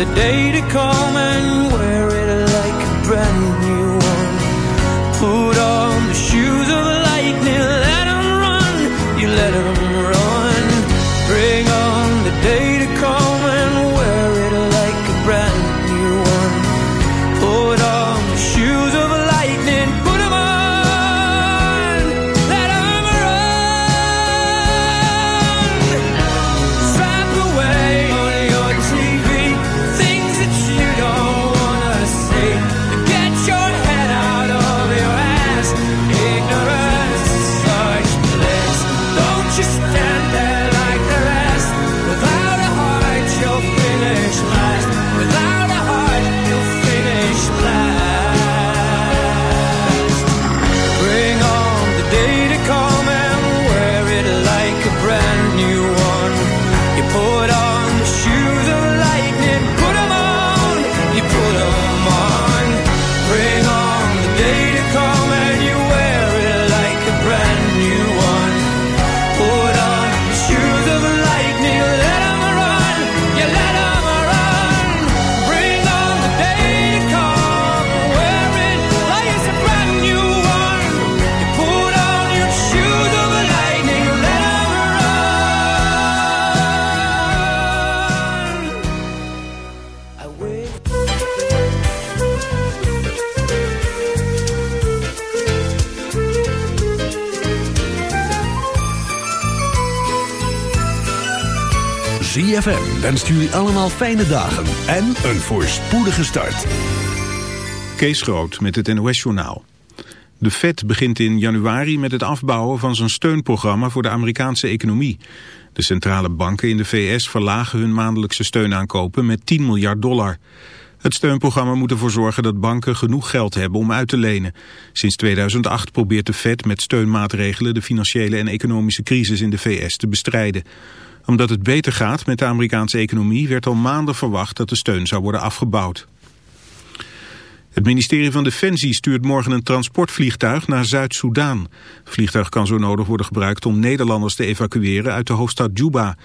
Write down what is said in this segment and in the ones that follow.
the day to come and ZFM wenst jullie allemaal fijne dagen en een voorspoedige start. Kees Groot met het NOS-journaal. De Fed begint in januari met het afbouwen van zijn steunprogramma voor de Amerikaanse economie. De centrale banken in de VS verlagen hun maandelijkse steunaankopen met 10 miljard dollar. Het steunprogramma moet ervoor zorgen dat banken genoeg geld hebben om uit te lenen. Sinds 2008 probeert de Fed met steunmaatregelen de financiële en economische crisis in de VS te bestrijden. Omdat het beter gaat met de Amerikaanse economie werd al maanden verwacht dat de steun zou worden afgebouwd. Het ministerie van Defensie stuurt morgen een transportvliegtuig naar Zuid-Soedan. Het vliegtuig kan zo nodig worden gebruikt om Nederlanders te evacueren uit de hoofdstad Juba.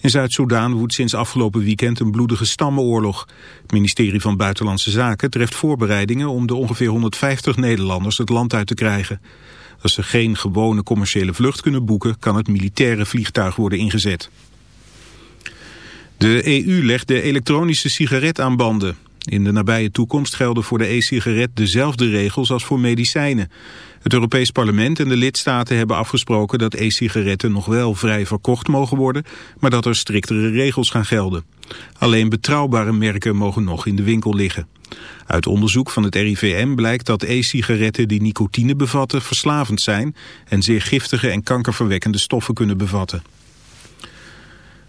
In Zuid-Soedan woedt sinds afgelopen weekend een bloedige stammenoorlog. Het ministerie van Buitenlandse Zaken treft voorbereidingen om de ongeveer 150 Nederlanders het land uit te krijgen. Als ze geen gewone commerciële vlucht kunnen boeken, kan het militaire vliegtuig worden ingezet. De EU legt de elektronische sigaret aan banden. In de nabije toekomst gelden voor de e-sigaret dezelfde regels als voor medicijnen. Het Europees Parlement en de lidstaten hebben afgesproken dat e-sigaretten nog wel vrij verkocht mogen worden, maar dat er striktere regels gaan gelden. Alleen betrouwbare merken mogen nog in de winkel liggen. Uit onderzoek van het RIVM blijkt dat e-sigaretten die nicotine bevatten verslavend zijn en zeer giftige en kankerverwekkende stoffen kunnen bevatten.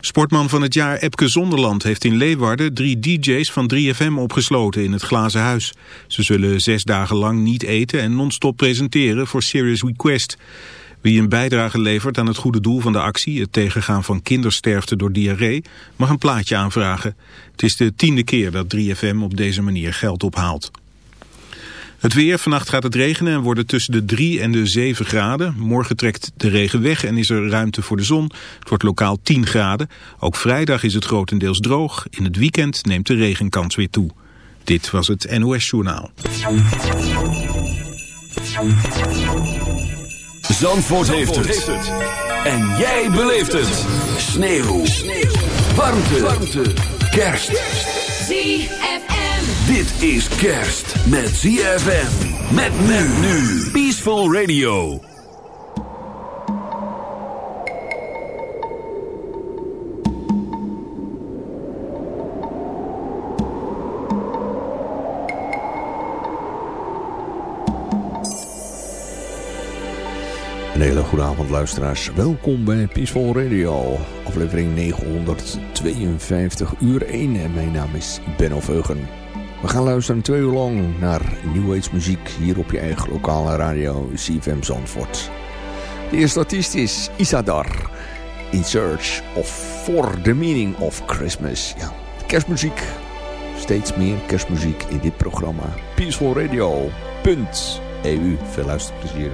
Sportman van het jaar Epke Zonderland heeft in Leeuwarden drie DJ's van 3FM opgesloten in het Glazen Huis. Ze zullen zes dagen lang niet eten en non-stop presenteren voor Serious Request. Wie een bijdrage levert aan het goede doel van de actie, het tegengaan van kindersterfte door diarree, mag een plaatje aanvragen. Het is de tiende keer dat 3FM op deze manier geld ophaalt. Het weer, vannacht gaat het regenen en wordt het tussen de 3 en de 7 graden. Morgen trekt de regen weg en is er ruimte voor de zon. Het wordt lokaal 10 graden. Ook vrijdag is het grotendeels droog. In het weekend neemt de regenkans weer toe. Dit was het NOS Journaal. Zandvoort, heeft, het. En jij beleeft het. Sneeuw. Warmte. Warmte. Kerst. ZFM. Dit is kerst met ZFM. Met men nu. Peaceful Radio. Een hele goede avond luisteraars. Welkom bij Peaceful Radio. Aflevering 952 uur 1 en mijn naam is Benno Veugen. We gaan luisteren twee uur lang naar New Age muziek hier op je eigen lokale radio CFM Zandvoort. De eerste artiest is Isadar. In Search of For the Meaning of Christmas. Ja, kerstmuziek. Steeds meer kerstmuziek in dit programma. Peaceful Radio. Punt. EU. Veel luisterplezier.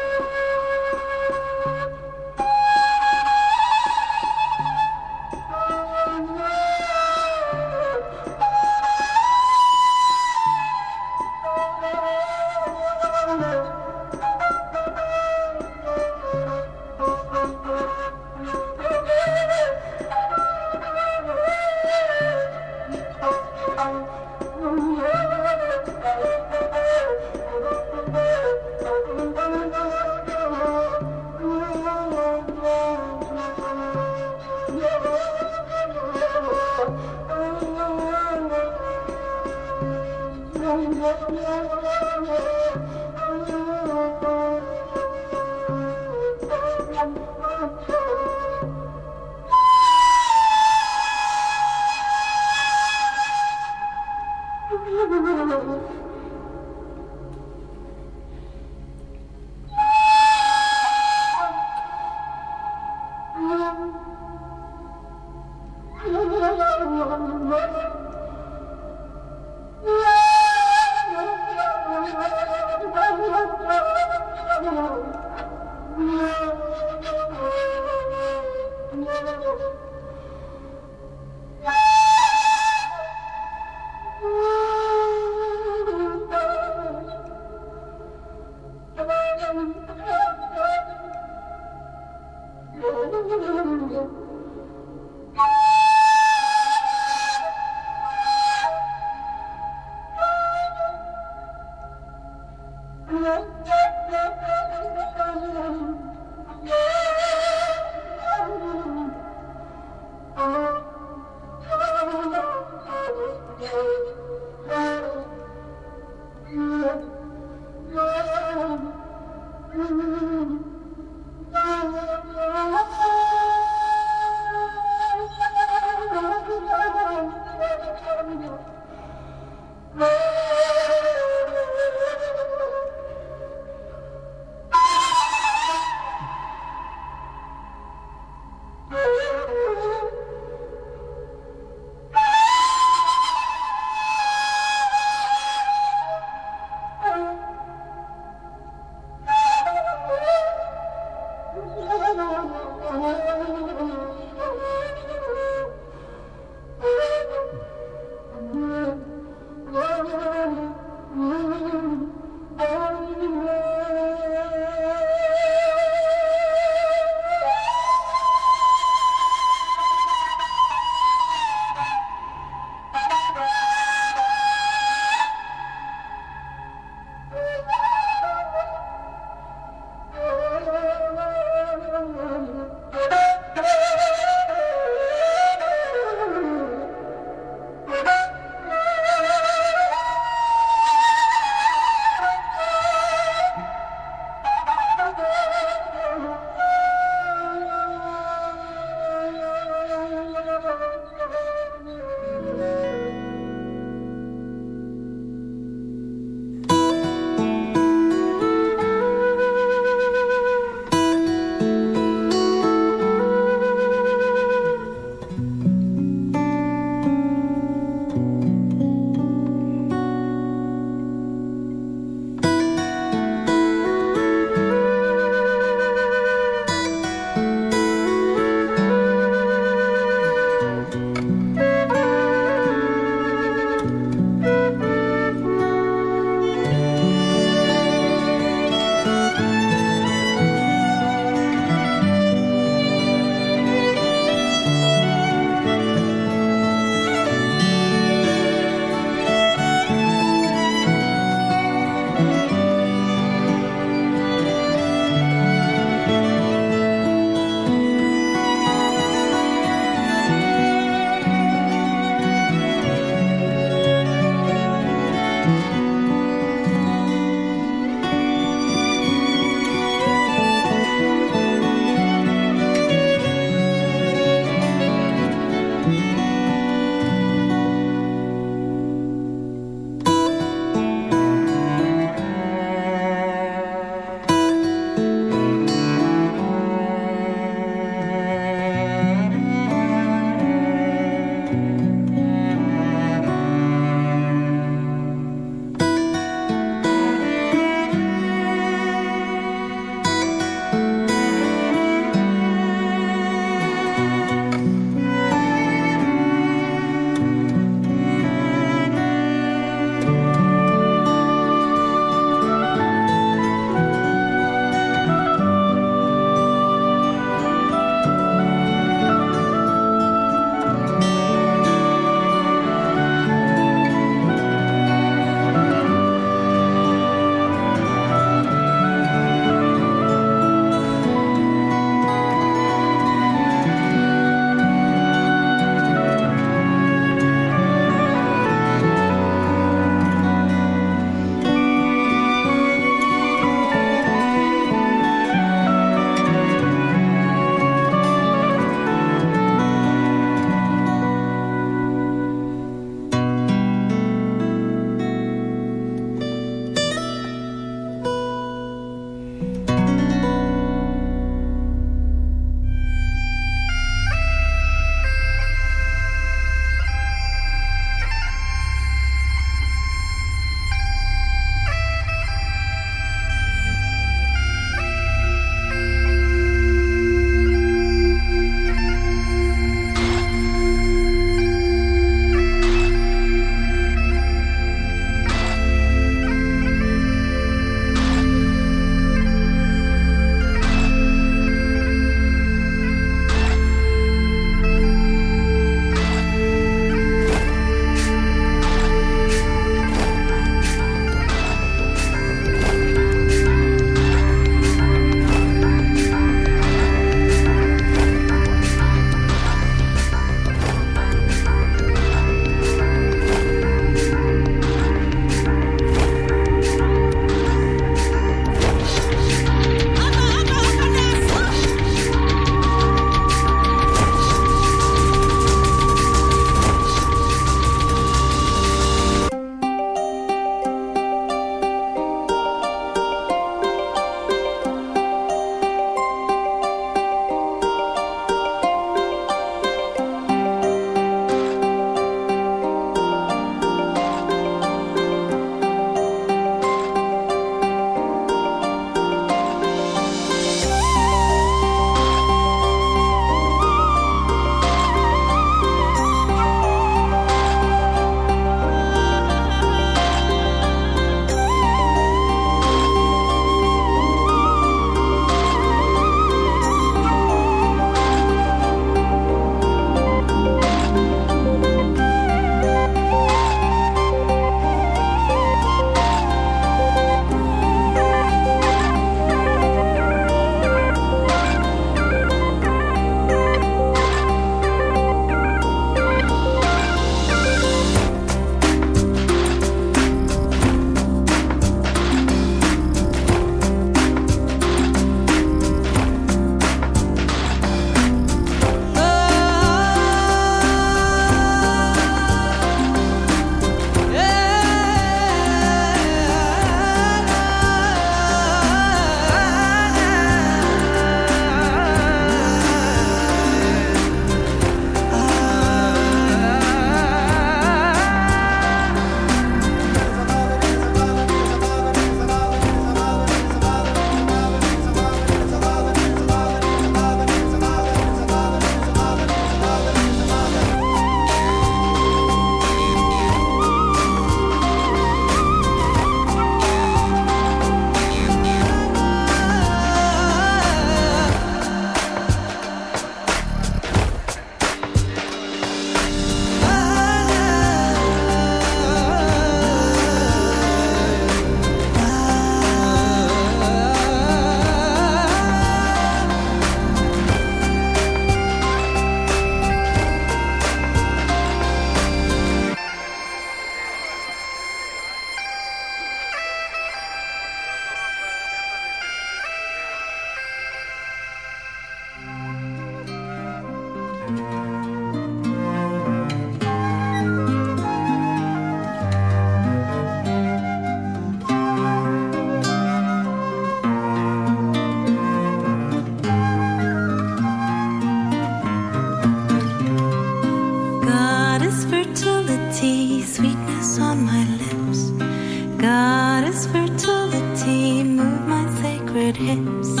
goddess fertility, move my sacred hips.